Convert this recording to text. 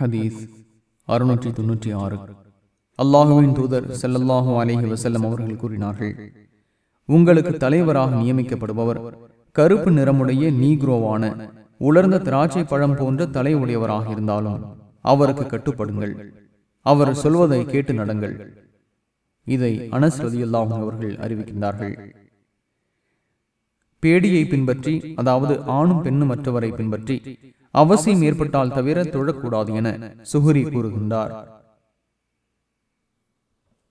ஹதீஸ் அறுநூற்றி தொன்னூற்றி ஆறு. அல்லாஹுவின் தூதர் செல்லல்லாஹு அலேஹி வசல்லம் அவர்கள் கூறினார்கள் உங்களுக்கு தலைவராக நியமிக்கப்படுபவர் கருப்பு நிறமுடைய நீக்ரோவான உலர்ந்த திராட்சை பழம் போன்ற தலை உடையவராக இருந்தாலும் அவருக்கு கட்டுப்படுங்கள். அவர் சொல்வதை கேட்டு நடங்கள். இதை அனஸ் ரதியுல்லாஹு அவர்கள் அறிவிக்கின்றார்கள். பேடியை பின்பற்றி அதாவது ஆணும் பெண்ணும் மற்றவரை பின்பற்றி அவசியம் ஏற்பட்டால் தவிர தொழக்கூடாது என சுகுரி கூறுகின்றார்.